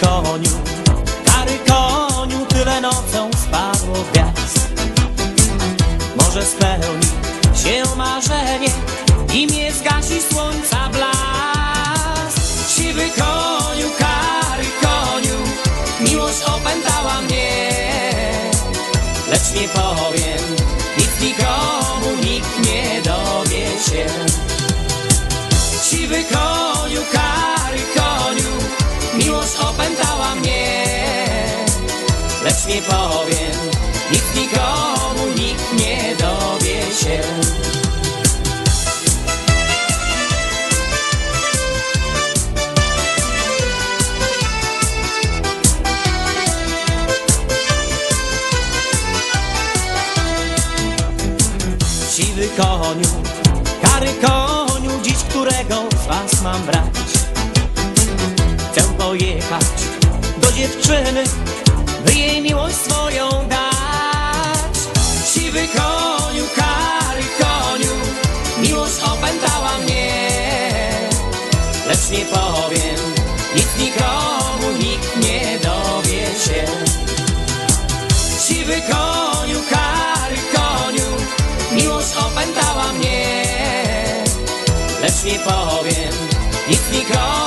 koniu, kary koniu, tyle nocą spadło gwiazd. Może spełni się marzenie i mnie zgasi słońca blask. Siwy koniu, kary koniu, miłość opętała mnie, lecz nie powiem nic nikomu, nikt nie dowie się. Siwy koniu, lecz nie powiem nic nikomu, nikt nie dowie się. Siwy koniu, kary koniu, dziś którego z was mam brać? Chcę pojechać do dziewczyny, by jej miłość swoją dać. Siwy koniu, kary koniu, miłość opętała mnie, lecz nie powiem nic nikomu, nikt nie dowie się. Siwy koniu, kary koniu, miłość opętała mnie, lecz nie powiem nic nikomu,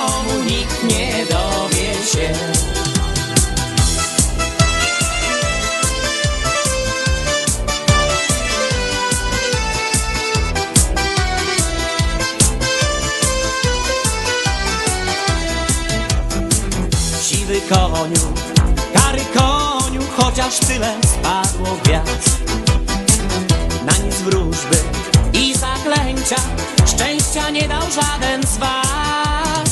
Siwy koniu, kary koniu, chociaż tyle spadło gwiazd. Na nic wróżby i zaklęcia, szczęścia nie dał żaden z was.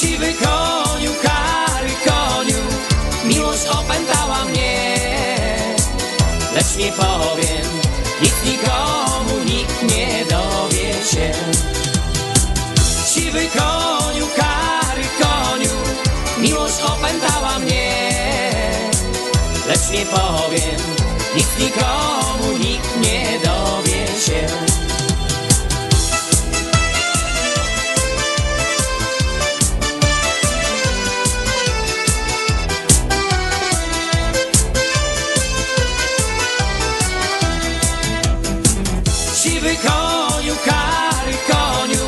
Siwy koniu, kary koniu, miłość opętała mnie, lecz nie powiem nic nikomu, nie powiem nic nikomu, nikt nie dowie się. Siwy koniu, kary koniu,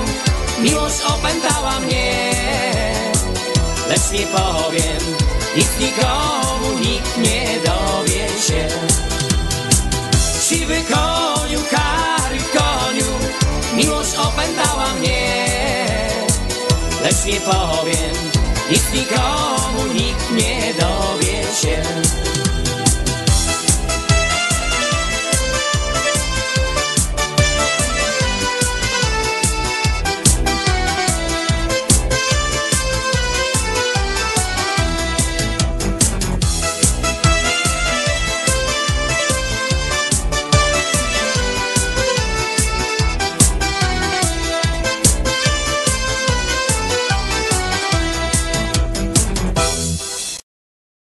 miłość opętała mnie, lecz nie powiem nic nikomu, Siwy koniu, kary koniu, miłość opętała mnie, lecz nie powiem nic nikomu, nikt nie dowie się.